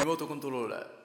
リモートコントローラー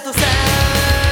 do céu.